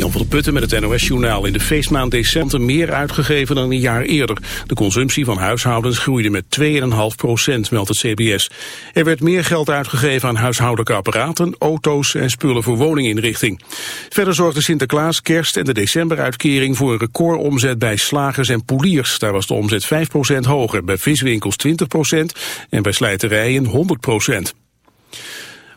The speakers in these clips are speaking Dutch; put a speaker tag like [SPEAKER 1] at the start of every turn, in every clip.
[SPEAKER 1] Jan van der Putten met het NOS-journaal. In de feestmaand december meer uitgegeven dan een jaar eerder. De consumptie van huishoudens groeide met 2,5 procent, meldt het CBS. Er werd meer geld uitgegeven aan huishoudelijke apparaten, auto's en spullen voor woninginrichting. Verder zorgde Sinterklaas, kerst en de decemberuitkering voor een recordomzet bij slagers en poeliers. Daar was de omzet 5 procent hoger, bij viswinkels 20 procent en bij slijterijen 100 procent.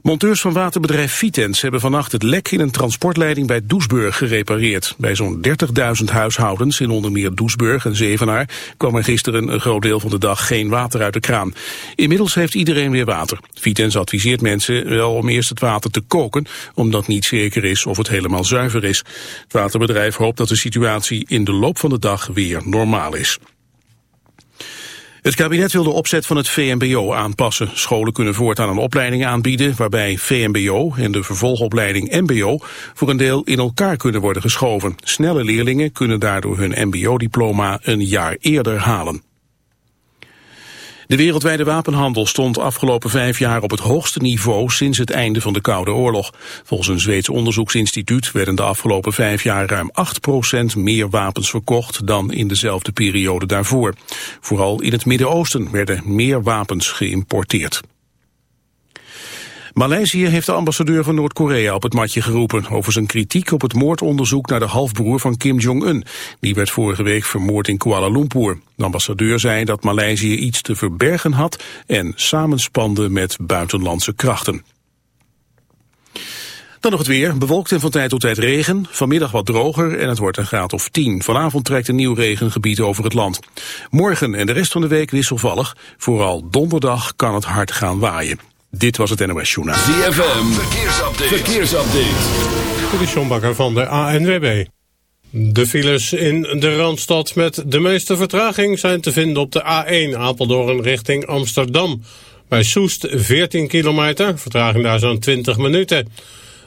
[SPEAKER 1] Monteurs van waterbedrijf Vitens hebben vannacht het lek in een transportleiding bij Doesburg gerepareerd. Bij zo'n 30.000 huishoudens in onder meer Doesburg en Zevenaar kwam er gisteren een groot deel van de dag geen water uit de kraan. Inmiddels heeft iedereen weer water. Vitens adviseert mensen wel om eerst het water te koken, omdat niet zeker is of het helemaal zuiver is. Het waterbedrijf hoopt dat de situatie in de loop van de dag weer normaal is. Het kabinet wil de opzet van het VMBO aanpassen. Scholen kunnen voortaan een opleiding aanbieden waarbij VMBO en de vervolgopleiding MBO voor een deel in elkaar kunnen worden geschoven. Snelle leerlingen kunnen daardoor hun MBO-diploma een jaar eerder halen. De wereldwijde wapenhandel stond afgelopen vijf jaar op het hoogste niveau sinds het einde van de Koude Oorlog. Volgens een Zweeds onderzoeksinstituut werden de afgelopen vijf jaar ruim 8% meer wapens verkocht dan in dezelfde periode daarvoor. Vooral in het Midden-Oosten werden meer wapens geïmporteerd. Maleisië heeft de ambassadeur van Noord-Korea op het matje geroepen over zijn kritiek op het moordonderzoek naar de halfbroer van Kim Jong-un. Die werd vorige week vermoord in Kuala Lumpur. De ambassadeur zei dat Maleisië iets te verbergen had en samenspande met buitenlandse krachten. Dan nog het weer. Bewolkt en van tijd tot tijd regen. Vanmiddag wat droger en het wordt een graad of 10. Vanavond trekt een nieuw regengebied over het land. Morgen en de rest van de week wisselvallig. Vooral donderdag kan het hard gaan waaien. Dit was het NOS Journaal.
[SPEAKER 2] ZFM, verkeersupdate. verkeersupdate.
[SPEAKER 3] De Sjombakker van de ANWB. De files in de Randstad met de meeste vertraging zijn te vinden op de A1 Apeldoorn richting Amsterdam. Bij Soest 14 kilometer, vertraging daar zo'n 20 minuten.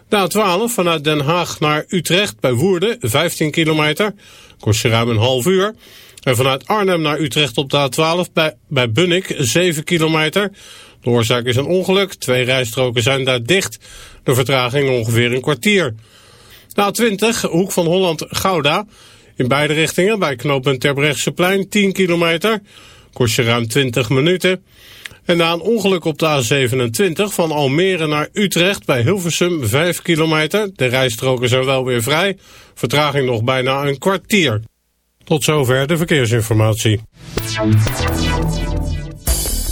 [SPEAKER 3] De A12 vanuit Den Haag naar Utrecht bij Woerden 15 kilometer, kost je ruim een half uur. En vanuit Arnhem naar Utrecht op de A12 bij, bij Bunnik 7 kilometer. De oorzaak is een ongeluk. Twee rijstroken zijn daar dicht. De vertraging ongeveer een kwartier. Na 20, hoek van Holland-Gouda. In beide richtingen bij knooppunt Terbrechtseplein 10 kilometer. Kost je ruim 20 minuten. En na een ongeluk op de A27 van Almere naar Utrecht bij Hilversum 5 kilometer. De rijstroken zijn wel weer vrij. Vertraging nog bijna een kwartier. Tot zover de verkeersinformatie.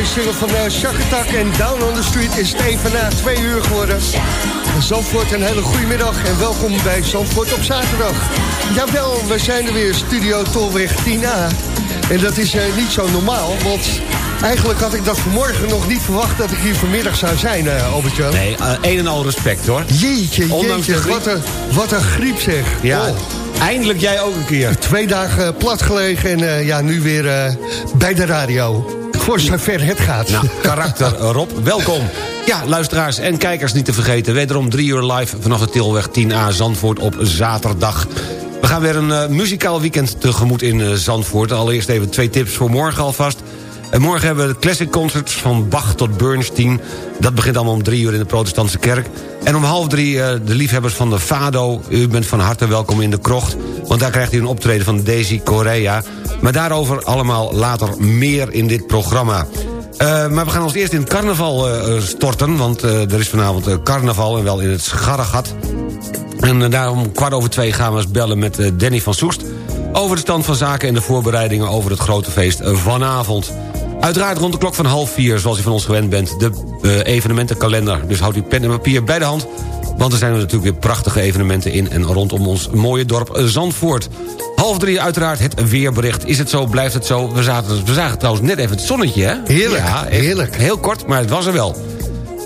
[SPEAKER 4] Deze single van uh, Shakatak en Down on the Street is het even na twee uur geworden. Zandvoort, een hele goede middag en welkom bij Zandvoort op zaterdag. Jawel, we zijn er weer, Studio Tolweg 10A. En dat is uh, niet zo normaal, want eigenlijk had ik dat vanmorgen nog niet verwacht... dat ik hier vanmiddag zou zijn, uh, Albert-Jan.
[SPEAKER 5] Nee, uh, een en al respect, hoor.
[SPEAKER 4] Jeetje, jeetje, wat een, wat een griep zeg.
[SPEAKER 5] Ja, oh. eindelijk jij ook een keer.
[SPEAKER 4] Twee dagen plat gelegen en ja, nu weer bij de radio voor zover het gaat.
[SPEAKER 5] Nou, karakter Rob, welkom. Ja, luisteraars en kijkers niet te vergeten. Wederom drie uur live vanaf de Tilweg 10A Zandvoort op zaterdag. We gaan weer een uh, muzikaal weekend tegemoet in uh, Zandvoort. Allereerst even twee tips voor morgen alvast. En morgen hebben we de classic concerts van Bach tot Bernstein. Dat begint allemaal om drie uur in de protestantse kerk. En om half drie uh, de liefhebbers van de Fado. U bent van harte welkom in de krocht. Want daar krijgt u een optreden van Daisy Correa. Maar daarover allemaal later meer in dit programma. Uh, maar we gaan ons eerst in het carnaval uh, storten. Want er is vanavond carnaval en wel in het Scharregat. En daarom kwart over twee gaan we eens bellen met Danny van Soest... over de stand van zaken en de voorbereidingen over het grote feest vanavond. Uiteraard rond de klok van half vier, zoals u van ons gewend bent... de uh, evenementenkalender. Dus houd uw pen en papier bij de hand... want er zijn er natuurlijk weer prachtige evenementen in... en rondom ons mooie dorp Zandvoort. Half drie uiteraard het weerbericht. Is het zo, blijft het zo? We zagen, we zagen trouwens net even het zonnetje, hè?
[SPEAKER 4] Heerlijk, ja, heerlijk.
[SPEAKER 5] Heel kort, maar het was er wel.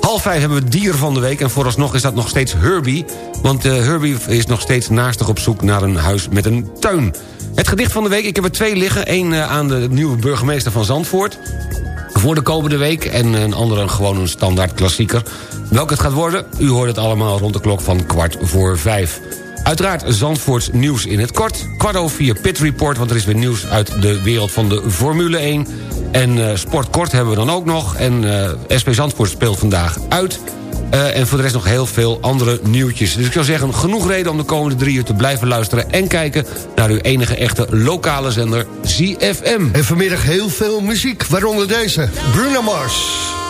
[SPEAKER 5] Half vijf hebben we dier van de week en vooralsnog is dat nog steeds Herbie. Want uh, Herbie is nog steeds naastig op zoek naar een huis met een tuin. Het gedicht van de week, ik heb er twee liggen. Eén uh, aan de nieuwe burgemeester van Zandvoort. Voor de komende week. En een andere gewoon een standaard klassieker. Welke het gaat worden? U hoort het allemaal rond de klok van kwart voor vijf. Uiteraard Zandvoorts nieuws in het kort. Kwart over vier Pit Report, want er is weer nieuws uit de wereld van de Formule 1. En uh, sportkort hebben we dan ook nog. En uh, SP Zandvoort speelt vandaag uit. Uh, en voor de rest nog heel veel andere nieuwtjes. Dus ik zou zeggen, genoeg reden om de komende drie uur te blijven luisteren... en kijken naar uw enige echte lokale zender ZFM.
[SPEAKER 4] En vanmiddag heel veel muziek, waaronder deze, Bruno Mars.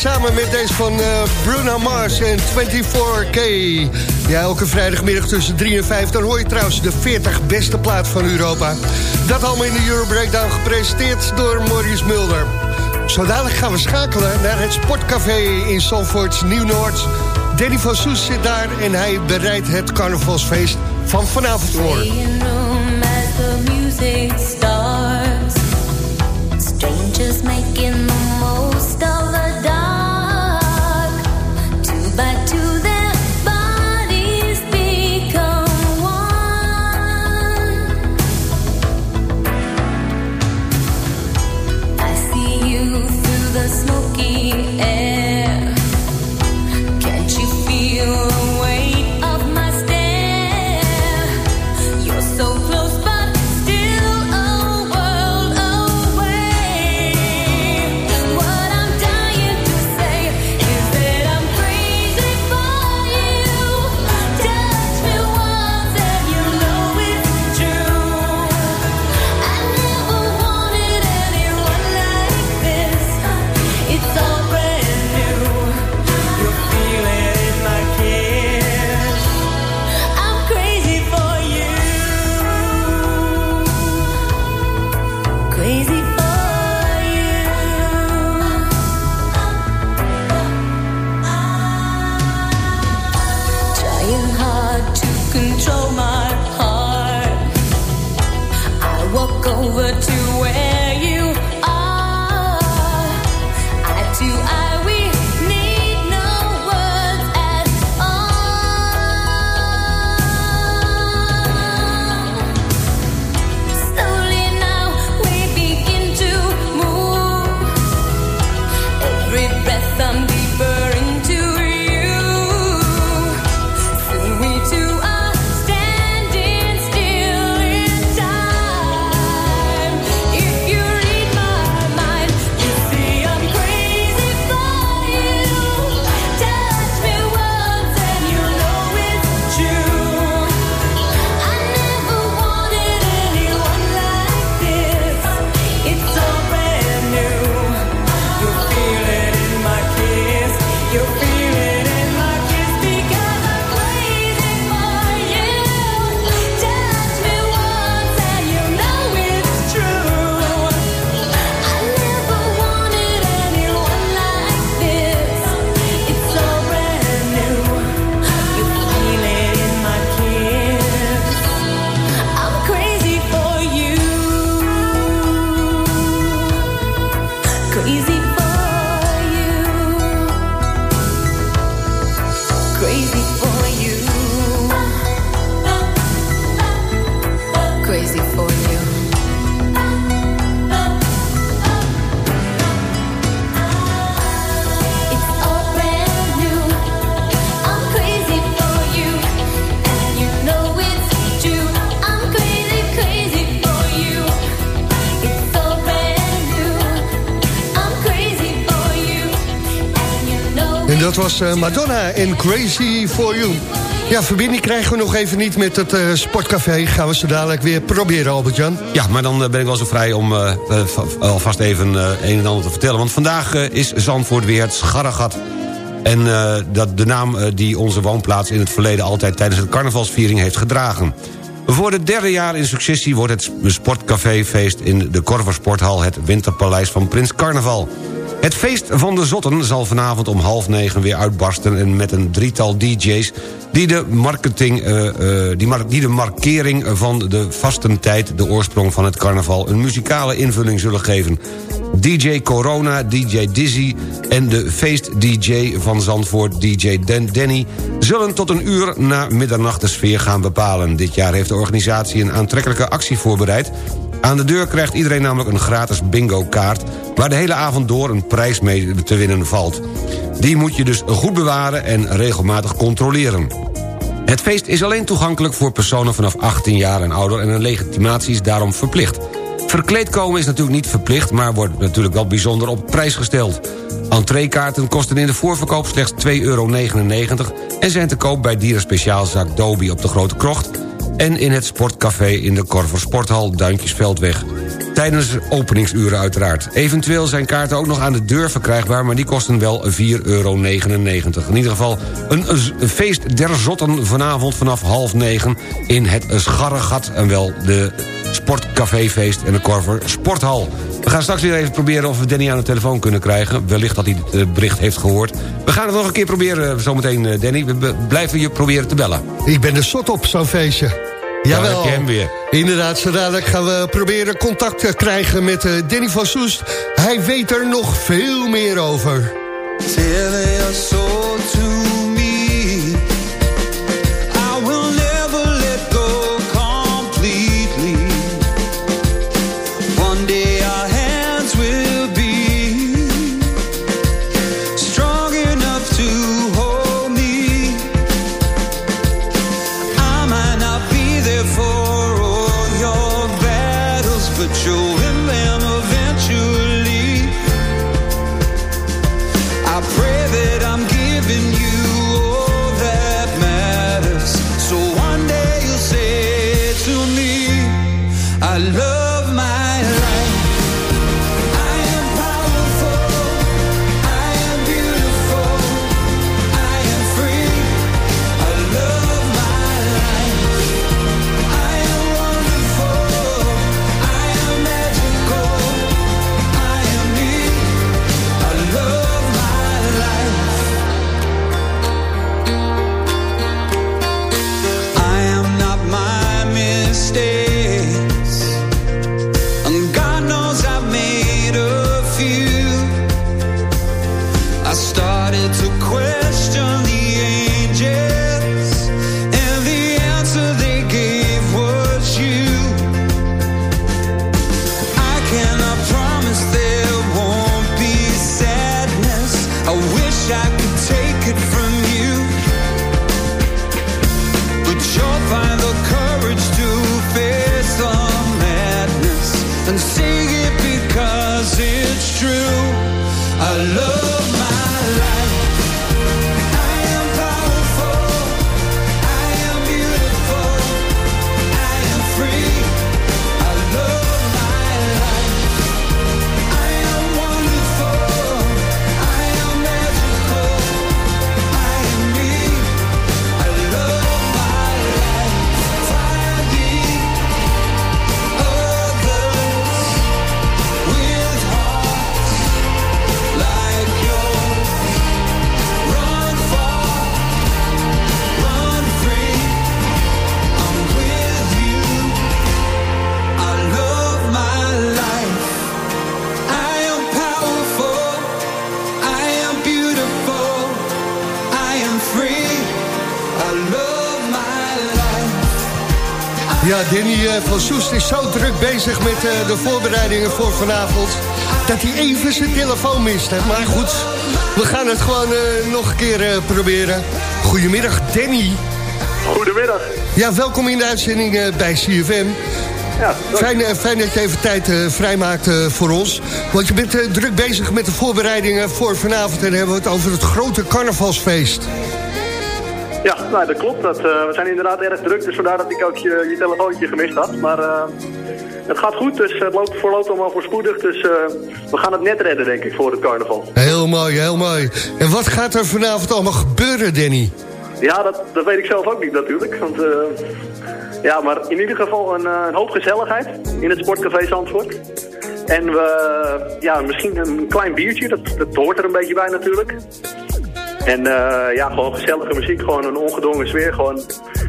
[SPEAKER 6] samen met deze van eh, Bruno Mars en 24K. Ja, elke vrijdagmiddag tussen 3 en 5... dan hoor je trouwens de 40 beste plaat van Europa. Dat allemaal in de Euro Breakdown gepresenteerd door Maurice Mulder. Zo gaan we schakelen naar het Sportcafé in Salfords Nieuw-Noord. Danny van Soes zit daar en hij bereidt het carnavalsfeest van vanavond voor. Eh, Madonna en Crazy For You. Ja, verbinding krijgen we nog even niet met het uh, sportcafé. Gaan we ze dadelijk weer proberen, Albert-Jan.
[SPEAKER 5] Ja, maar dan eh, ben ik wel zo vrij om alvast even uh, een en ander te vertellen. Want vandaag is Zandvoort weer het scharregat. En dat de naam die onze woonplaats in het verleden altijd... tijdens het carnavalsviering heeft gedragen. Voor het derde jaar in successie wordt het sportcaféfeest in de Korversporthal... het winterpaleis van Prins Carnaval. Het feest van de Zotten zal vanavond om half negen weer uitbarsten... en met een drietal DJ's die de, marketing, eh, eh, die, die de markering van de vastentijd... de oorsprong van het carnaval een muzikale invulling zullen geven. DJ Corona, DJ Dizzy en de feest-DJ van Zandvoort, DJ Dan Danny... zullen tot een uur na middernacht de sfeer gaan bepalen. Dit jaar heeft de organisatie een aantrekkelijke actie voorbereid... Aan de deur krijgt iedereen namelijk een gratis bingo-kaart... waar de hele avond door een prijs mee te winnen valt. Die moet je dus goed bewaren en regelmatig controleren. Het feest is alleen toegankelijk voor personen vanaf 18 jaar en ouder... en een legitimatie is daarom verplicht. Verkleed komen is natuurlijk niet verplicht... maar wordt natuurlijk wel bijzonder op prijs gesteld. Entreekaarten kosten in de voorverkoop slechts 2,99 euro... en zijn te koop bij dierenspeciaalzaak Doby op de Grote Krocht en in het Sportcafé in de Korver Sporthal Duintjesveldweg. Tijdens openingsuren uiteraard. Eventueel zijn kaarten ook nog aan de deur verkrijgbaar... maar die kosten wel 4,99 euro. In ieder geval een feest der zotten vanavond vanaf half negen... in het Scharregat en wel de Sportcaféfeest en de Korver Sporthal. We gaan straks weer even proberen of we Danny aan de telefoon kunnen krijgen. Wellicht dat hij het eh, bericht heeft gehoord. We gaan het nog een keer proberen eh, zometeen, eh, Danny. We blijven je proberen te bellen.
[SPEAKER 7] Ik ben er zot op, zo'n feestje. Jawel.
[SPEAKER 5] hem weer.
[SPEAKER 7] Inderdaad, zo dadelijk gaan we proberen contact te krijgen met eh, Danny van Soest. Hij weet er nog veel meer over. Ja, Danny eh, van Soest is zo druk bezig met eh, de voorbereidingen voor vanavond... dat hij even zijn telefoon mist. Maar goed, we gaan het gewoon eh, nog een keer eh, proberen. Goedemiddag, Danny.
[SPEAKER 8] Goedemiddag.
[SPEAKER 7] Ja, welkom in de uitzending eh, bij CFM.
[SPEAKER 8] Ja,
[SPEAKER 7] Fijn, eh, fijn dat je even tijd eh, vrijmaakt eh, voor ons. Want je bent druk bezig met de voorbereidingen voor vanavond... en dan hebben we het over het grote carnavalsfeest.
[SPEAKER 8] ja nou, dat klopt. Dat, we zijn inderdaad erg druk, dus vandaar dat ik ook je, je telefoontje gemist had. Maar het gaat goed, dus het loopt voorloopt allemaal voorspoedig. Dus we gaan het net redden, denk ik, voor het carnaval.
[SPEAKER 7] Heel mooi, heel mooi. En wat gaat er vanavond allemaal gebeuren, Danny?
[SPEAKER 8] Ja, dat, dat weet ik zelf ook niet natuurlijk. Want, ja, maar in ieder geval een, eh, een hoop gezelligheid in het Sportcafé Zandvoort. En we, ja, misschien een klein biertje, dat, dat hoort er een beetje bij natuurlijk. En eh, ja, gewoon gezellige muziek, gewoon een ongedwongen sfeer. Gewoon,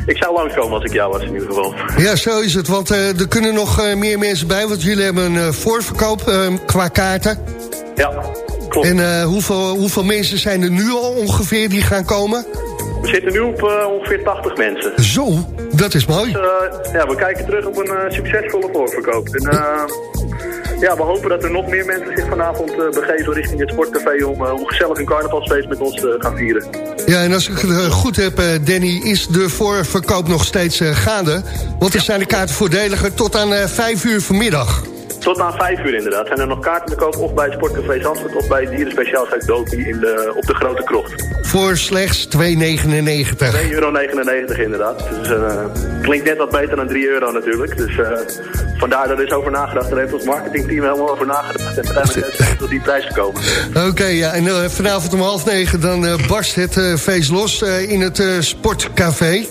[SPEAKER 8] ik zou langskomen als ik jou was in ieder geval.
[SPEAKER 9] Ja, zo is het, want eh, er kunnen nog meer mensen bij... want jullie hebben een voorverkoop eh, qua kaarten.
[SPEAKER 8] Ja, klopt.
[SPEAKER 9] En hoeveel, hoeveel mensen zijn er nu al ongeveer die gaan komen?
[SPEAKER 8] We zitten nu op ongeveer 80 mensen.
[SPEAKER 9] Zo, dat is mooi.
[SPEAKER 8] Dus, eh, ja, we kijken terug op een eh, succesvolle voorverkoop. En, eh, ja, we hopen dat er nog meer mensen zich vanavond begeven richting het sportcafé... Om, om gezellig een carnavalsfeest met ons te gaan vieren.
[SPEAKER 9] Ja, en als ik het goed heb, Danny, is de voorverkoop nog steeds gaande. Want er zijn de kaarten voordeliger tot aan eh, 5 uur vanmiddag.
[SPEAKER 8] Tot aan 5 uur inderdaad. Zijn er nog kaarten te koop of bij het sportcafé Zandvoort... of bij Dierenspeciaalschuit Doki in de, op de Grote Krocht.
[SPEAKER 9] Voor slechts 2,99.
[SPEAKER 8] 2,99 euro inderdaad. Dus eh, klinkt net wat beter dan 3 euro natuurlijk. Dus eh, vandaar dat er is over nagedacht. Daar heeft ons marketingteam helemaal over nagedacht. En uiteindelijk is tot die prijs gekomen.
[SPEAKER 9] Oké, ja, en eh, vanavond om half negen dan barst het feest los in het sportcafé.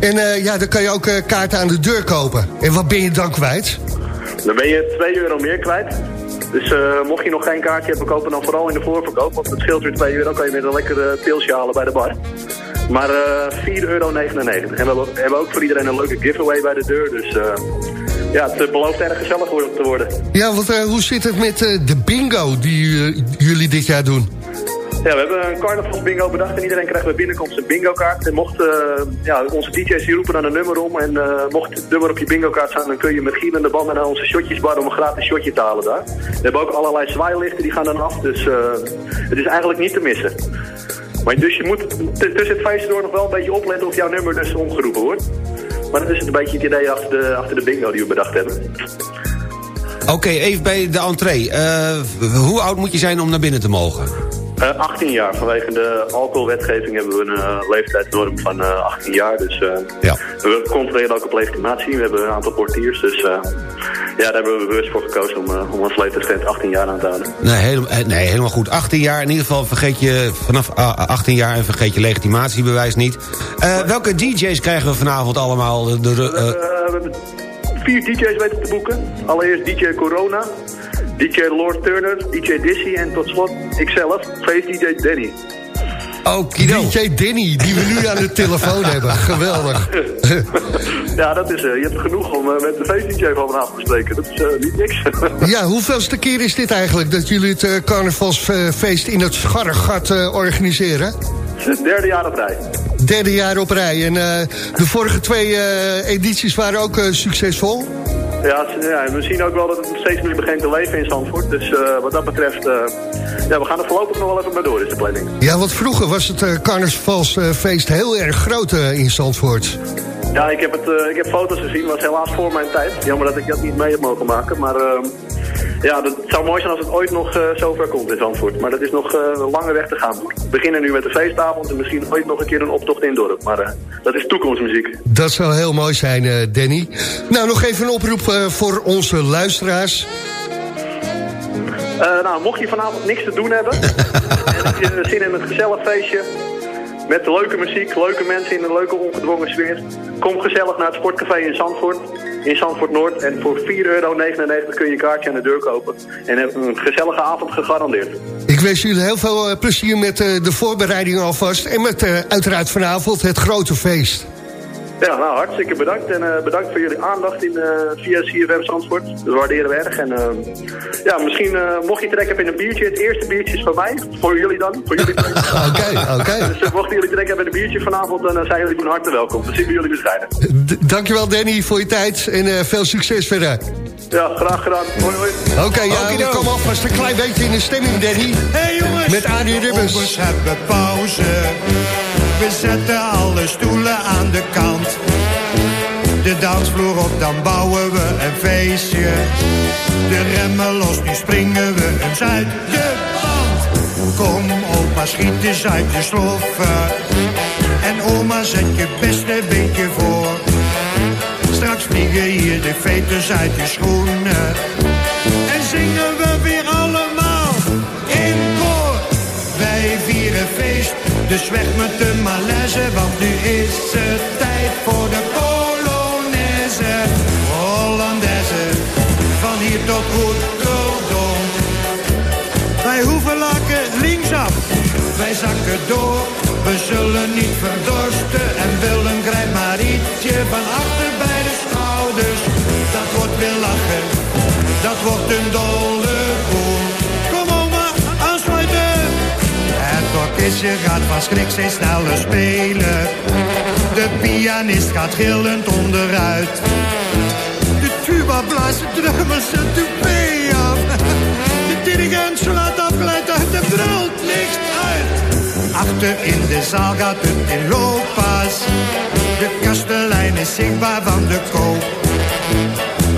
[SPEAKER 9] En ja, dan kan je ook kaarten aan de deur kopen. En wat ben je dan kwijt?
[SPEAKER 8] Dan ben je 2 euro meer kwijt. Dus eh, mocht je nog geen kaartje hebben, kopen dan vooral in de voorverkoop. Want het scheelt weer 2 euro, kan je weer een lekkere pilsje halen bij de bar. Maar eh 4,99 euro. En we hebben- ook voor iedereen een leuke giveaway bij de deur. Dus eh, ja, het belooft erg gezellig te worden.
[SPEAKER 9] Ja, want hoe zit het met de bingo die jullie dit jaar doen?
[SPEAKER 8] Ja, we hebben een carnavalsbingo bedacht en iedereen krijgt bij binnenkomst een bingo kaart. En mocht, eh, ja, onze DJ's roepen dan een nummer om en eh, mocht het nummer op je bingo kaart staan, dan kun je met gielende banden naar onze shotjesbar om een gratis shotje te halen daar. We hebben ook allerlei zwaailichten, die gaan dan af, dus eh, het is eigenlijk niet te missen. Maar dus je moet tussen het feest door nog wel een beetje opletten of jouw nummer dus omgeroepen wordt. Maar dat is een beetje het idee achter de, achter de bingo die we bedacht hebben.
[SPEAKER 5] Oké, even bij de entree. Hoe oud moet je zijn om naar binnen te mogen?
[SPEAKER 8] Eh, 18 jaar. Vanwege de alcoholwetgeving hebben we een eh, leeftijdsnorm van eh, 18 jaar. Dus eh,
[SPEAKER 5] Ja.
[SPEAKER 8] we controleren ook op legitimatie. We hebben een aantal portiers. Dus eh, ja, daar hebben we bewust voor gekozen om, eh, om ons leeftijdsgrens 18 jaar aan te houden.
[SPEAKER 5] Nee, helemaal, eh, nee, helemaal goed. 18 jaar, in ieder geval vergeet je vanaf ah, 18 jaar... en vergeet je legitimatiebewijs niet. Eh, welke DJ's krijgen we vanavond allemaal? De, de, eh,
[SPEAKER 8] Eh, we hebben vier DJ's weten te boeken. Allereerst DJ Corona, DJ Lord Turner, DJ Dizzy en tot slot ikzelf, feest DJ Danny.
[SPEAKER 5] Okido.
[SPEAKER 9] DJ Danny, die we nu aan de telefoon hebben. Geweldig.
[SPEAKER 8] ja, dat is, eh, je hebt genoeg om eh, met de feest DJ van vanavond te spreken. Dat is eh, niet niks.
[SPEAKER 9] Ja, hoeveelste keer is dit eigenlijk dat jullie het carnavalsfeest in het Scharregat eh, organiseren?
[SPEAKER 8] Het is het derde jaar op rij.
[SPEAKER 9] Derde jaar op rij. En eh, de vorige twee eh, edities waren ook eh, succesvol.
[SPEAKER 8] Ja, het- ja, en we zien ook wel dat het steeds meer begint te leven in Zandvoort. Dus eh, wat dat betreft, eh, ja, we gaan er voorlopig nog wel even mee door, is de planning.
[SPEAKER 9] Ja, want vroeger was het eh, carnavalsfeest heel erg groot in Zandvoort.
[SPEAKER 8] Ja, ik heb, het, ik heb foto's gezien, was helaas voor mijn tijd. Jammer dat ik dat niet mee heb mogen maken, maar eh, ja, dat het zou mooi zijn als het ooit nog eh, zover komt in Zandvoort. Maar dat is nog eh, een lange weg te gaan. We beginnen nu met de feestavond en misschien ooit nog een keer een optocht in het dorp. Maar eh, dat is toekomstmuziek.
[SPEAKER 9] Dat zou heel mooi zijn, Danny. Nou, nog even een oproep voor onze luisteraars.
[SPEAKER 8] Nou, mocht je vanavond niks te doen hebben... en heb je zin in een gezellig feestje... met leuke muziek, leuke mensen in een leuke ongedwongen sfeer... kom gezellig naar het sportcafé in Zandvoort, in Zandvoort Noord... en voor 4,99 euro kun je een kaartje aan de deur kopen... en heb een gezellige avond gegarandeerd.
[SPEAKER 9] Ik wens jullie heel veel eh, plezier met eh, de voorbereidingen alvast. En met eh, uiteraard vanavond het grote feest.
[SPEAKER 8] Ja, nou, hartstikke bedankt. En eh, bedankt voor jullie aandacht in, eh, via CFM Zandvoort. Dat waarderen we erg. En eh, ja, misschien eh, mocht je trek hebben in een biertje. Het eerste biertje is van mij. Voor jullie dan. Voor jullie.
[SPEAKER 9] Oké, oké.
[SPEAKER 8] Dus eh, mochten jullie trek hebben in een biertje vanavond, dan zijn jullie van harte welkom. Dan zien we jullie bescheiden.
[SPEAKER 9] D- Dankjewel Danny voor je tijd en eh, veel succes verder.
[SPEAKER 8] Ja, graag gedaan. Hoi, hoi.
[SPEAKER 9] Oké, ja, we komen alvast een klein beetje in de stemming, Danny.
[SPEAKER 10] Hey jongens,
[SPEAKER 9] Met Arie Ribbers.
[SPEAKER 10] Obers hebben pauze. We zetten alle stoelen aan de kant. De dansvloer op, dan bouwen we een feestje. De remmen los, nu springen we eens uit. Kom opa, schiet eens uit je sloffen. En oma, zet je beste beetje voor. Straks vliegen hier de veters uit je schoenen. Dus weg met de malaise, want nu is het tijd voor de Polonaise. Hollandaise, van hier tot Woedeldon. Wij hoeven lakken linksaf, wij zakken door. We zullen niet verdorsten en willen grijp maar ietsje van achter bij de schouders. Dat wordt weer lachen, dat wordt een dol. Gaat van schrik steeds sneller spelen. De pianist gaat gillend onderuit. De tuba blaast de drummers toupee af. De dirigent slaat afgeleid uit de brult niks uit. Achter in de zaal gaat het in looppas. De kastelein is zichtbaar van de koop.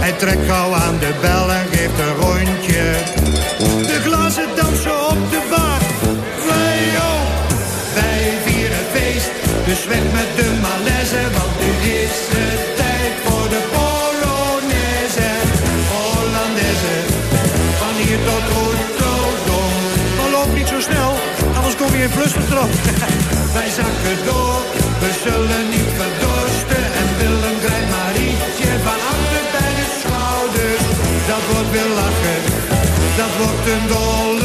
[SPEAKER 10] Hij trekt gauw aan de bel en geeft een rondje. De glazen Dus weg met de malaise, want nu is het tijd voor de Polonaise. Hollandaise, van hier tot Rotterdam. Maar loop niet zo snel, anders kom je in flustertrap. wij zakken door, we zullen niet verdorsten. En Willem grijpt Marietje van achter bij de schouders. Dat wordt weer lachen, dat wordt een dolle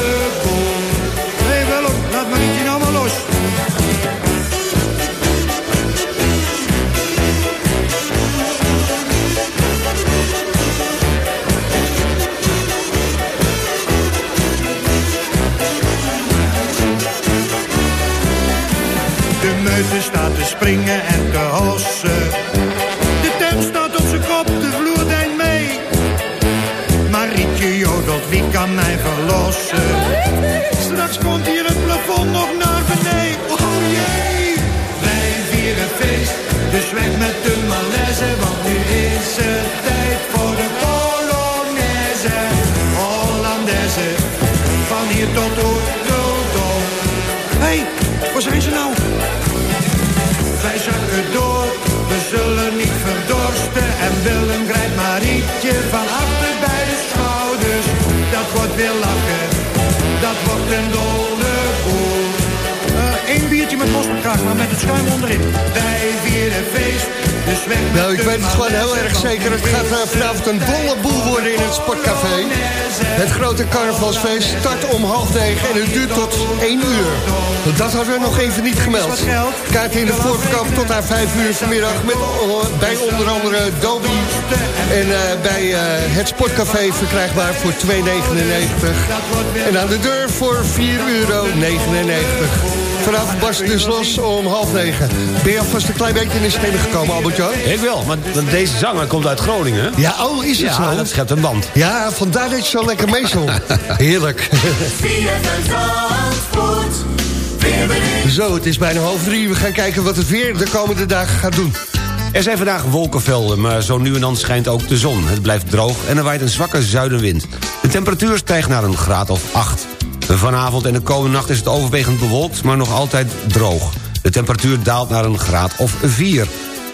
[SPEAKER 10] meute staat te springen en te hossen. De tent staat op zijn kop, de vloer deint mee. Marietje jodelt, wie kan mij verlossen? Straks komt hier het plafond nog naar beneden. Oh jee! Wij vieren feest, dus weg met de malaise. Want nu is het tijd voor de Polonaise. Hollandaise, van hier tot Rotterdam. Hé, hey, waar zijn ze nou? Marietje van achter bij de schouders. Dat wordt weer lachen, dat wordt een dolle. Eén biertje met mosterdkaas, maar met het schuim onderin. Wij vieren feest, dus weg
[SPEAKER 9] Nou, ik weet het gewoon heel erg zeker. Het gaat eh, vanavond een dolle boel worden in het Sportcafé. Het grote carnavalsfeest start om half negen en het duurt tot één uur. Dat hadden we nog even niet gemeld. Kaart in de voorverkoop tot aan vijf uur vanmiddag... Met, bij onder andere Dobie en eh, bij eh, het Sportcafé verkrijgbaar voor 2,99. En aan de deur voor 4,99 euro. Vanavond barst het dus los om half negen. Ben je alvast een klein beetje in de steden gekomen, Albert-Jan?
[SPEAKER 5] Ik wel, maar deze zanger komt uit Groningen.
[SPEAKER 9] Ja, oh, is het
[SPEAKER 5] Ja,
[SPEAKER 9] zo?
[SPEAKER 5] dat schept een band.
[SPEAKER 9] Ja, vandaar dat je zo lekker meezong. Heerlijk. Zo, het is bijna half drie. We gaan kijken wat het weer de komende dagen gaat doen.
[SPEAKER 5] Er zijn vandaag wolkenvelden, maar zo nu en dan schijnt ook de zon. Het blijft droog en er waait een zwakke zuidenwind. De temperatuur stijgt naar een graad of 8. Vanavond en de komende nacht is het overwegend bewolkt, maar nog altijd droog. De temperatuur daalt naar een graad of 4.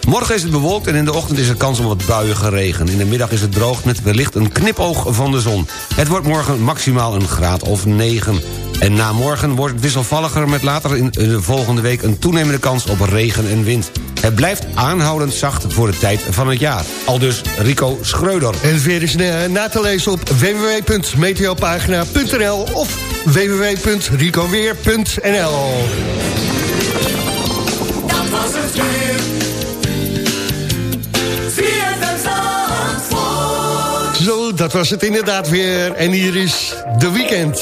[SPEAKER 5] Morgen is het bewolkt en in de ochtend is er kans op wat buiige regen. In de middag is het droog met wellicht een knipoog van de zon. Het wordt morgen maximaal een graad of 9. En na morgen wordt het wisselvalliger met later in de volgende week... een toenemende kans op regen en wind. Het blijft aanhoudend zacht voor de tijd van het jaar. Aldus Rico Schreuder.
[SPEAKER 9] En weer is eh, na te lezen op www.meteopagina.nl of www.ricoweer.nl
[SPEAKER 11] Dat was het weer.
[SPEAKER 9] Zo, dat was het inderdaad weer. En hier is de weekend.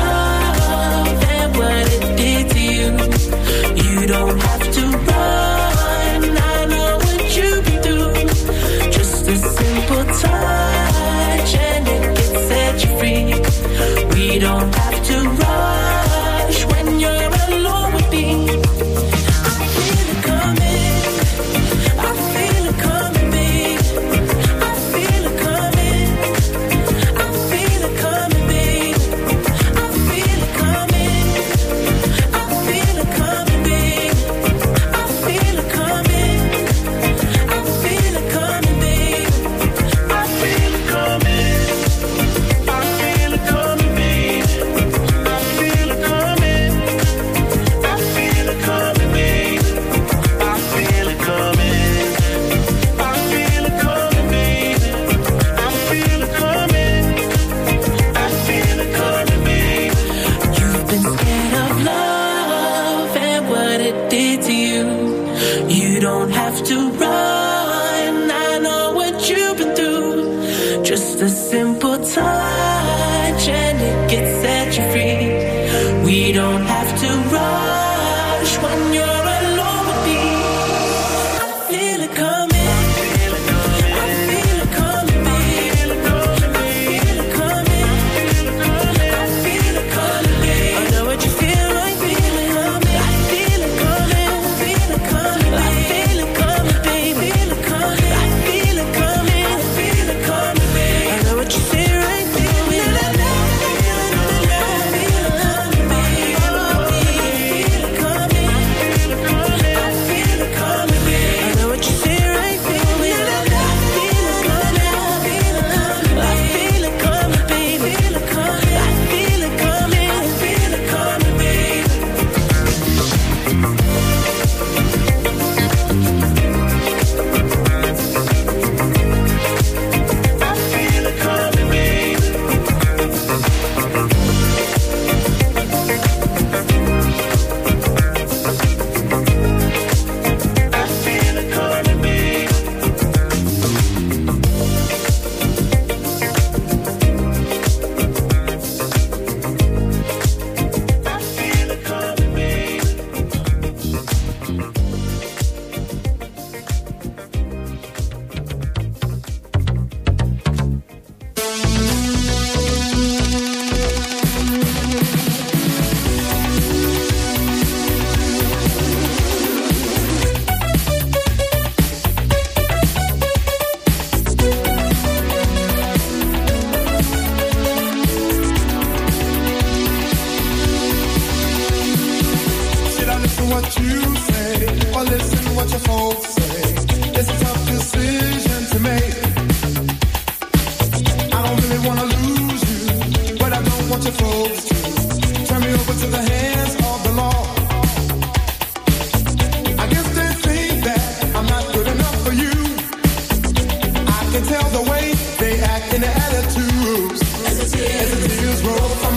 [SPEAKER 12] tell the way they act in their attitudes. As the tears, as the tears roll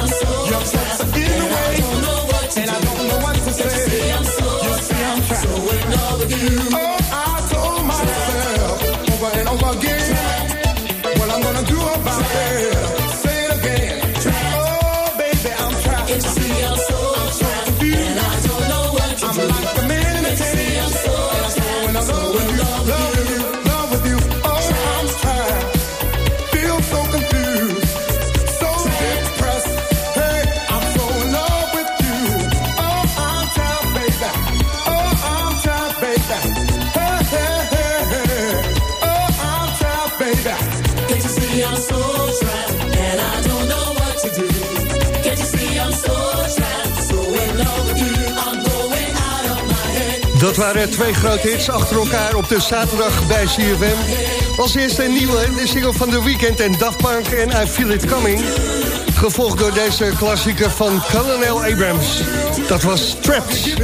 [SPEAKER 4] your
[SPEAKER 9] soul. Waren twee grote hits achter elkaar op de zaterdag bij CFM. Als eerste een nieuwe, de single van The Weeknd en Daft Punk en I Feel It Coming. Gevolgd door deze klassieker van Colonel Abrams. Dat was Trapped.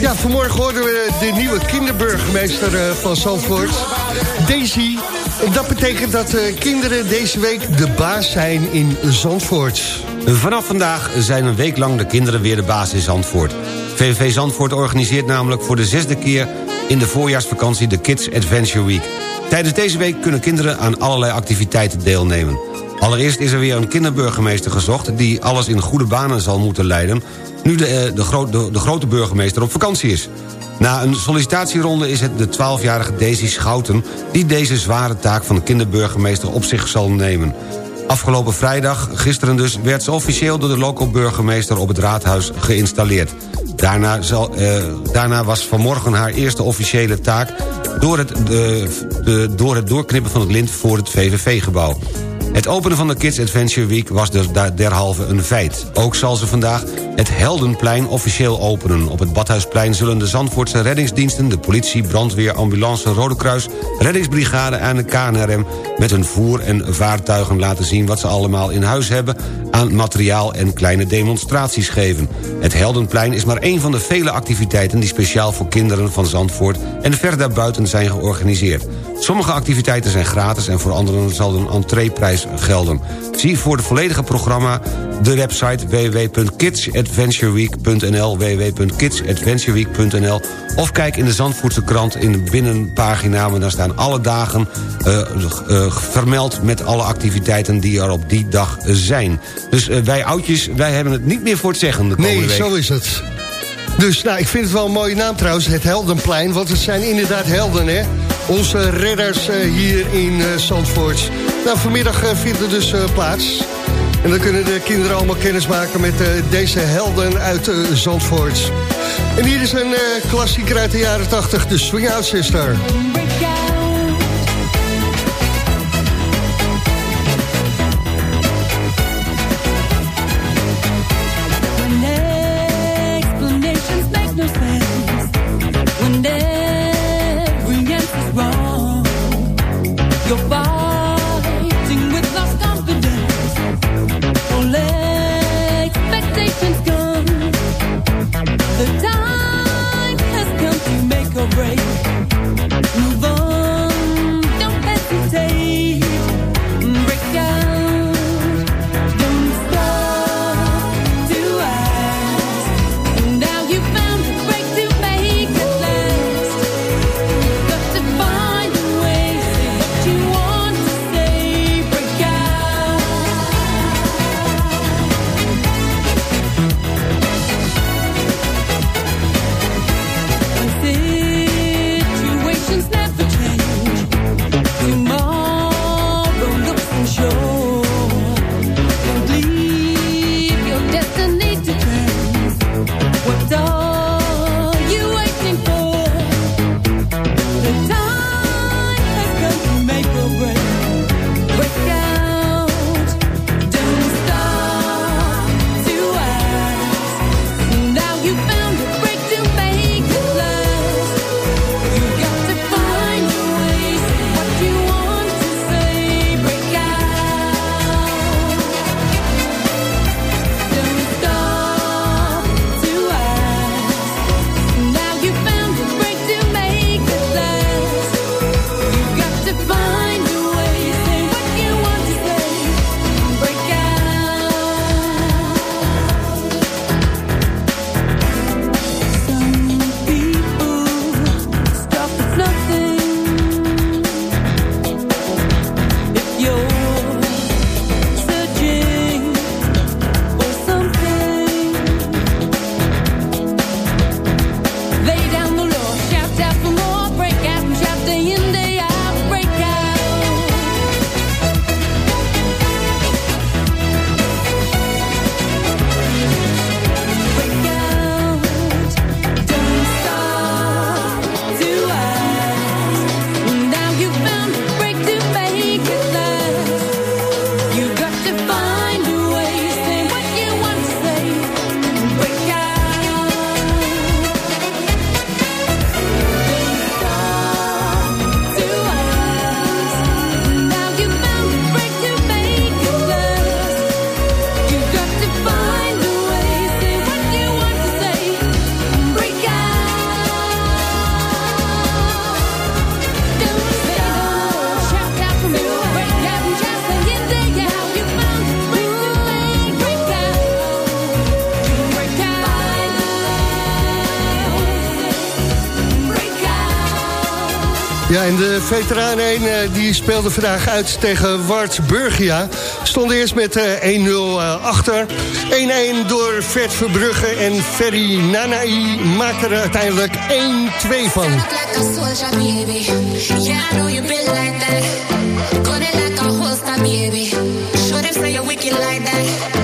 [SPEAKER 9] Ja, vanmorgen hoorden we de nieuwe kinderburgemeester eh, van Zandvoort, Daisy. En dat betekent dat eh, kinderen deze week de baas zijn in Zandvoort.
[SPEAKER 5] Vanaf vandaag zijn een week lang de kinderen weer de baas in Zandvoort. VVV Zandvoort organiseert namelijk voor de zesde keer... in de voorjaarsvakantie de Kids Adventure Week. Tijdens deze week kunnen kinderen aan allerlei activiteiten deelnemen. Allereerst is er weer een kinderburgemeester gezocht... die alles in goede banen zal moeten leiden... nu de, eh, de, de grote burgemeester op vakantie is. Na een sollicitatieronde is het de 12-jarige Daisy Schouten... die deze zware taak van de kinderburgemeester op zich zal nemen. Afgelopen vrijdag, gisteren dus, werd ze officieel door de local burgemeester op het raadhuis geïnstalleerd. Daarna, zal, eh, daarna was vanmorgen haar eerste officiële taak door het, de, door het doorknippen van het lint voor het VVV-gebouw. Het openen van de Kids Adventure Week was dus derhalve een feit. Ook zal ze vandaag het Heldenplein officieel openen. Op het Badhuisplein zullen de Zandvoortse reddingsdiensten... de politie, brandweer, ambulance, Rode Kruis... reddingsbrigade en de KNRM met hun voer- en vaartuigen laten zien... wat ze allemaal in huis hebben aan materiaal en kleine demonstraties geven. Het Heldenplein is maar één van de vele activiteiten... die speciaal voor kinderen van Zandvoort en ver daarbuiten zijn georganiseerd. Sommige activiteiten zijn gratis en voor anderen zal een entreeprijs gelden. Zie voor het volledige programma de website www.kidsadventureweek.nl www.kidsadventureweek.nl of kijk in de Zandvoortse krant in de binnenpagina... want daar staan alle dagen eh, eh, vermeld met alle activiteiten die er op die dag zijn. Dus eh, wij oudjes, wij hebben het niet meer voor het zeggen de komende
[SPEAKER 9] Nee,
[SPEAKER 5] week.
[SPEAKER 9] zo is het. Dus nou, ik vind het wel een mooie naam trouwens, het Heldenplein. Want het zijn inderdaad helden, hè? Onze redders eh, hier in eh, Zandvoort. Nou, vanmiddag eh, vindt er dus plaats. En dan kunnen de kinderen allemaal kennis maken met deze helden uit Zandvoort. En hier is een klassieker uit de jaren 80, de Swing Out Sister. De veteranen 1 eh, die speelde vandaag uit tegen Wart Burgia. Stond eerst met eh, 1-0 eh, achter. 1-1 door Vert Verbrugge en Ferry Nanai maakte er uiteindelijk 1-2 van.
[SPEAKER 11] like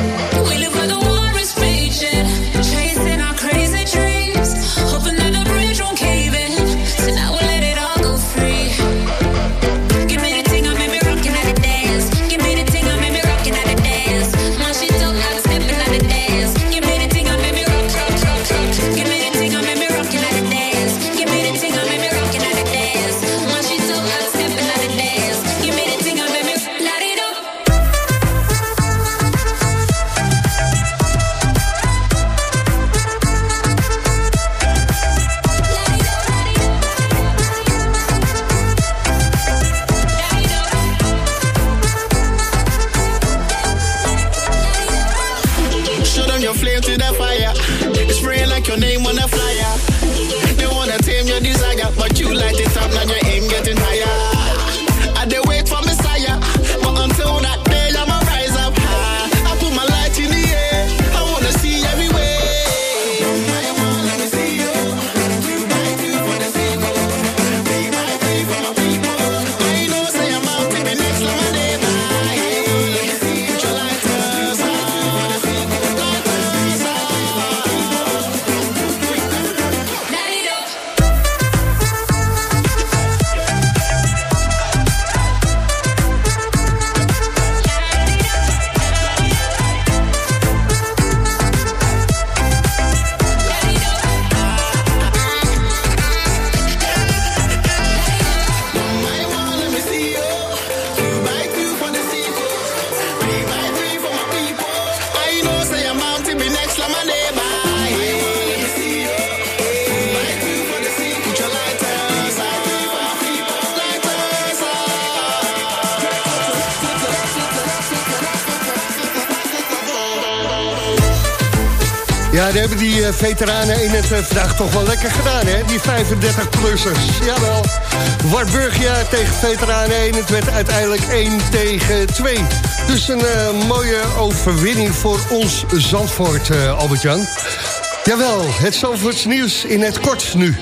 [SPEAKER 11] Show them
[SPEAKER 13] to the fire. Spraying like your name on a flyer. They wanna tame your desire, but you light it up, now
[SPEAKER 9] veteranen in het eh, vandaag toch wel lekker gedaan, hè? Die 35-plussers. Jawel. Wart Burgia tegen veteranen 1. Het werd uiteindelijk 1 tegen 2. Dus een eh, mooie overwinning voor ons Zandvoort, eh, Albert-Jan. Jawel, het Zandvoorts nieuws in het kort nu.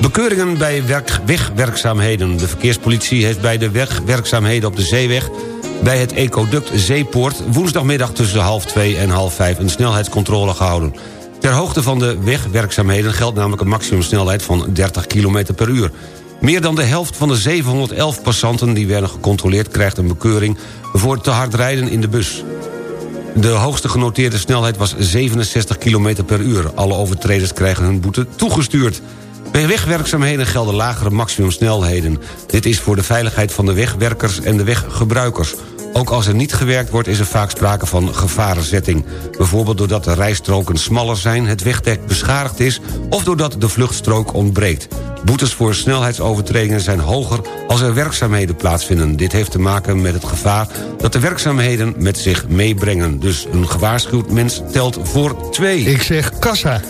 [SPEAKER 5] Bekeuringen bij werk, wegwerkzaamheden. De verkeerspolitie heeft bij de wegwerkzaamheden op de zeeweg... bij het ecoduct Zeepoort woensdagmiddag tussen half twee en half vijf... een snelheidscontrole gehouden. Ter hoogte van de wegwerkzaamheden geldt namelijk een maximumsnelheid van 30 km per uur. Meer dan de helft van de 711 passanten die werden gecontroleerd... krijgt een bekeuring voor te hard rijden in de bus. De hoogste genoteerde snelheid was 67 km per uur. Alle overtreders krijgen hun boete toegestuurd. Bij wegwerkzaamheden gelden lagere maximumsnelheden. Dit is voor de veiligheid van de wegwerkers en de weggebruikers. Ook als er niet gewerkt wordt is er vaak sprake van gevarenzetting. Bijvoorbeeld doordat de rijstroken smaller zijn, het wegdek beschadigd is... of doordat de vluchtstrook ontbreekt. Boetes voor snelheidsovertredingen zijn hoger als er werkzaamheden plaatsvinden. Dit heeft te maken met het gevaar dat de werkzaamheden met zich meebrengen. Dus een gewaarschuwd mens telt voor twee.
[SPEAKER 9] Ik zeg kassa.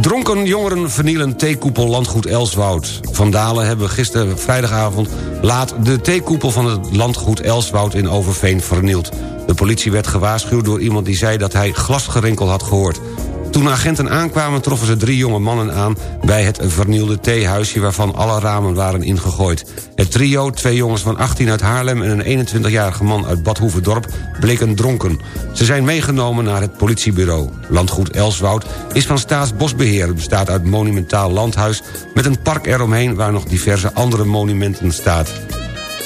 [SPEAKER 5] Dronken jongeren vernielen theekoepel landgoed Elswoud. Vandalen hebben gisteren vrijdagavond laat de theekoepel van het landgoed Elswoud in Overveen vernield. De politie werd gewaarschuwd door iemand die zei dat hij glasgerinkel had gehoord. Toen agenten aankwamen troffen ze drie jonge mannen aan... bij het vernielde theehuisje waarvan alle ramen waren ingegooid. Het trio, twee jongens van 18 uit Haarlem... en een 21-jarige man uit Badhoevedorp, bleken dronken. Ze zijn meegenomen naar het politiebureau. Landgoed Elswoud is van Staatsbosbeheer. Bestaat uit monumentaal landhuis... met een park eromheen waar nog diverse andere monumenten staat.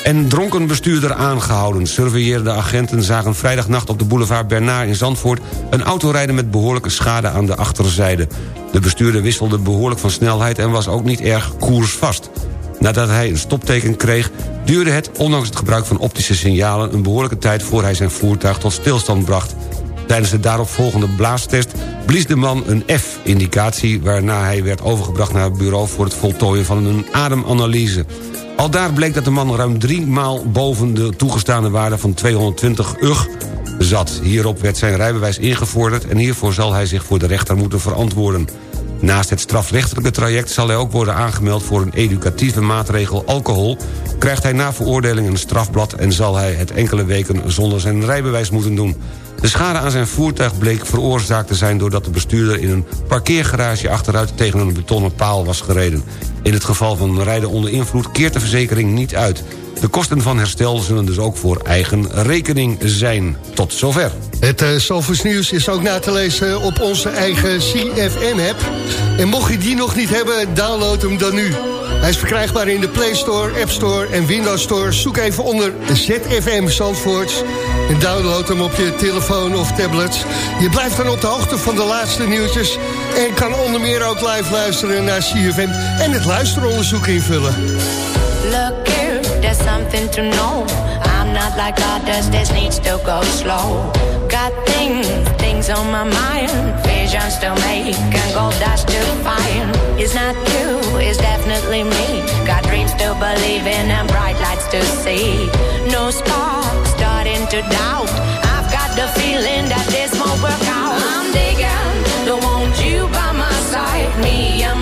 [SPEAKER 5] En dronken bestuurder aangehouden. Surveillerende agenten zagen vrijdagnacht op de boulevard Bernard in Zandvoort... een auto rijden met behoorlijke schade aan de achterzijde. De bestuurder wisselde behoorlijk van snelheid... en was ook niet erg koersvast. Nadat hij een stopteken kreeg, duurde het, ondanks het gebruik van optische signalen... een behoorlijke tijd voor hij zijn voertuig tot stilstand bracht. Tijdens de daaropvolgende blaastest blies de man een F-indicatie... waarna hij werd overgebracht naar het bureau voor het voltooien van een ademanalyse. Al daar bleek dat de man ruim drie maal boven de toegestane waarde van 220 ug zat. Hierop werd zijn rijbewijs ingevorderd... en hiervoor zal hij zich voor de rechter moeten verantwoorden. Naast het strafrechtelijke traject zal hij ook worden aangemeld... voor een educatieve maatregel alcohol... krijgt hij na veroordeling een strafblad... en zal hij het enkele weken zonder zijn rijbewijs moeten doen. De schade aan zijn voertuig bleek veroorzaakt te zijn... doordat de bestuurder in een parkeergarage achteruit... tegen een betonnen paal was gereden. In het geval van rijden onder invloed keert de verzekering niet uit. De kosten van herstel zullen dus ook voor eigen rekening zijn. Tot zover.
[SPEAKER 9] Het uh, Zalvoorts nieuws is ook na te lezen op onze eigen CFM-app. En mocht je die nog niet hebben, download hem dan nu. Hij is verkrijgbaar in de Play Store, App Store en Windows Store. Zoek even onder ZFM Zandvoort. En download hem op je telefoon of tablet. Je blijft dan op de hoogte van de laatste nieuwtjes. En kan onder meer ook live luisteren naar CFM. En het luisteronderzoek invullen.
[SPEAKER 14] Look here, there's something to know. I'm not like others, this needs to go slow. Got things, things on my mind. Visions to make and gold dust to find. It's not you, it's definitely me. Got dreams to believe in and bright lights to see. No spark, starting to doubt. I've got the feeling that this won't work out. I'm digging, don't want you by my side. Me and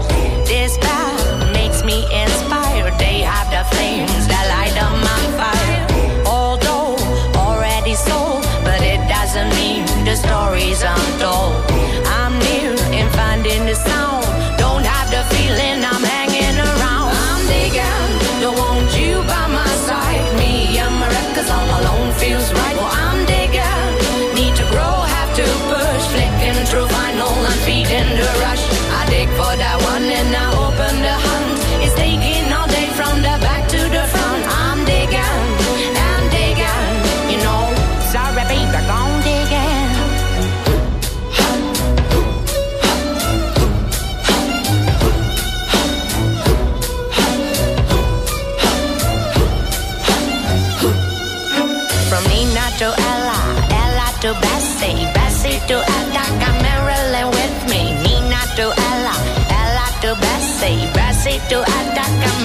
[SPEAKER 14] This path makes me inspired. pasito hasta
[SPEAKER 9] camino.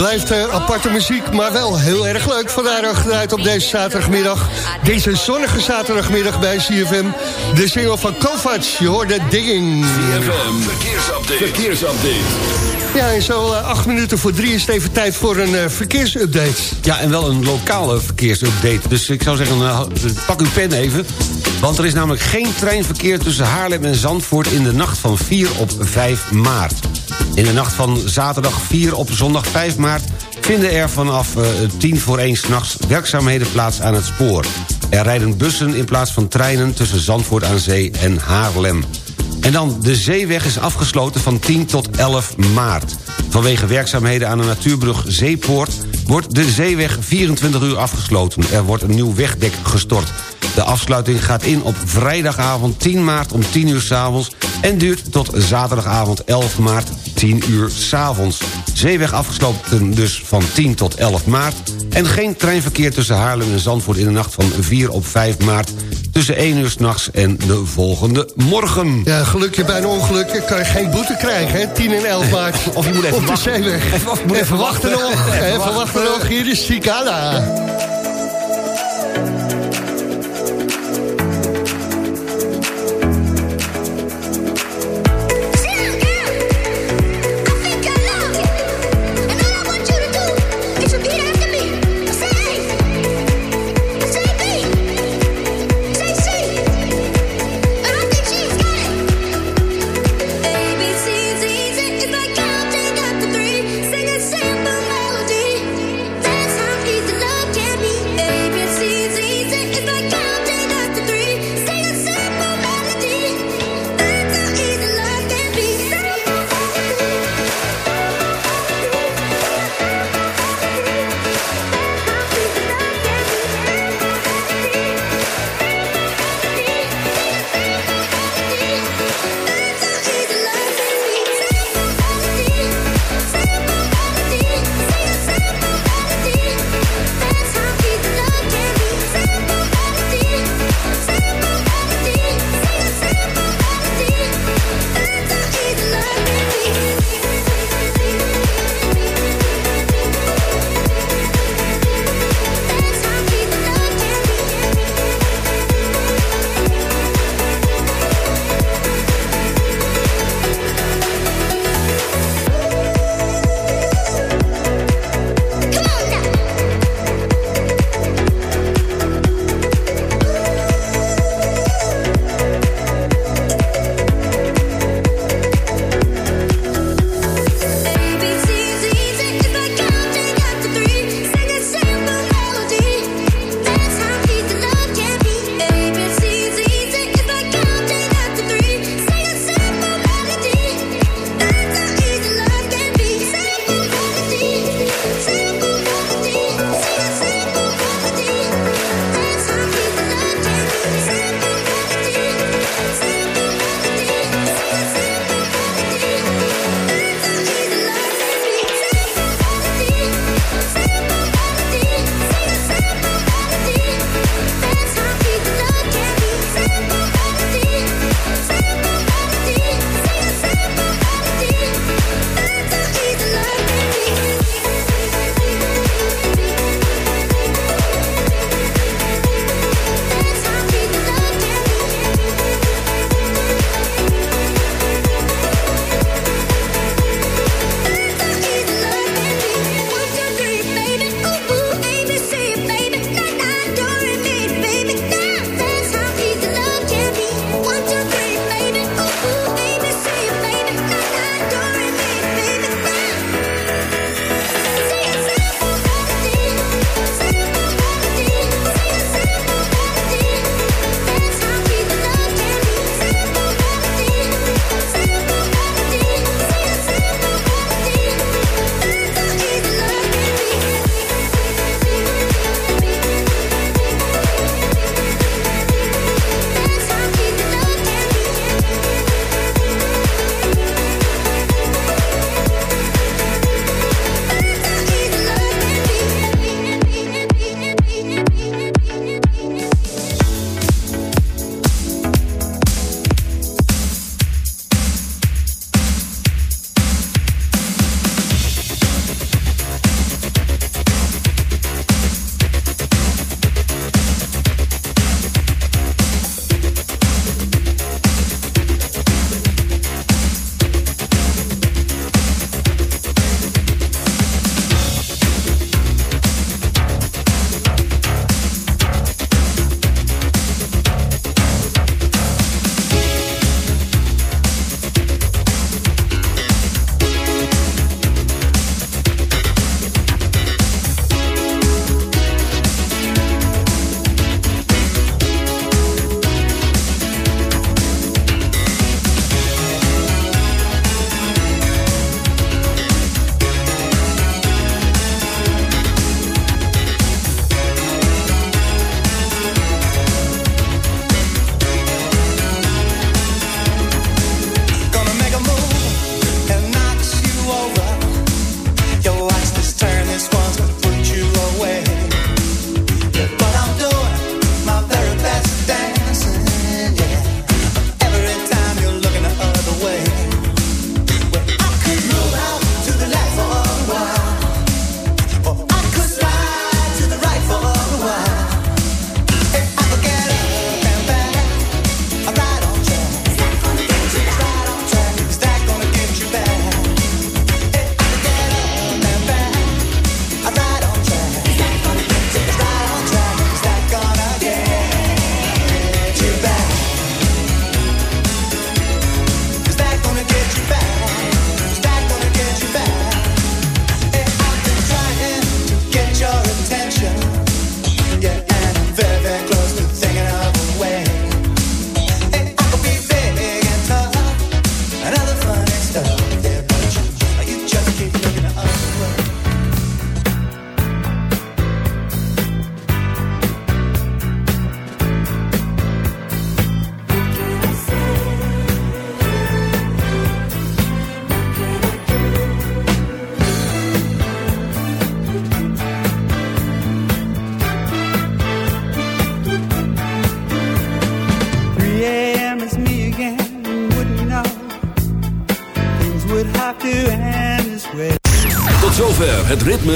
[SPEAKER 9] Blijft eh, aparte muziek, maar wel heel erg leuk. Vandaar ook gedraaid op deze zaterdagmiddag. Deze zonnige zaterdagmiddag bij CFM. De single van Kovac, je hoorde Digging.
[SPEAKER 2] CFM, verkeersupdate. verkeersupdate.
[SPEAKER 9] Ja, en zo eh, acht minuten voor drie is het even tijd voor een eh, verkeersupdate.
[SPEAKER 5] Ja, en wel een lokale verkeersupdate. Dus ik zou zeggen, pak uw pen even. Want er is namelijk geen treinverkeer tussen Haarlem en Zandvoort... in de nacht van 4 op 5 maart. In de nacht van zaterdag 4 op zondag 5 maart... vinden er vanaf eh, 10 voor 1 s'nachts werkzaamheden plaats aan het spoor. Er rijden bussen in plaats van treinen tussen Zandvoort aan Zee en Haarlem. En dan, de zeeweg is afgesloten van 10 tot 11 maart. Vanwege werkzaamheden aan de natuurbrug Zeepoort... wordt de zeeweg 24 uur afgesloten. Er wordt een nieuw wegdek gestort. De afsluiting gaat in op vrijdagavond 10 maart om 10 uur s'avonds... en duurt tot zaterdagavond 11 maart 10 uur s'avonds. Zeeweg afgesloten dus van 10 tot 11 maart... en geen treinverkeer tussen Haarlem en Zandvoort in de nacht van 4 op 5 maart tussen 1 uur s'nachts en de volgende morgen.
[SPEAKER 9] Ja, gelukje bij een ongeluk kan je geen boete krijgen, hè? 10 en 11 maart.
[SPEAKER 5] Of je moet even
[SPEAKER 9] Op de
[SPEAKER 5] wachten.
[SPEAKER 9] zeeweg.
[SPEAKER 5] Even- of
[SPEAKER 9] wachten
[SPEAKER 5] wachten.
[SPEAKER 9] nog.
[SPEAKER 5] Even
[SPEAKER 9] Even
[SPEAKER 5] wachten.
[SPEAKER 9] wachten nog. Hier is Cicada.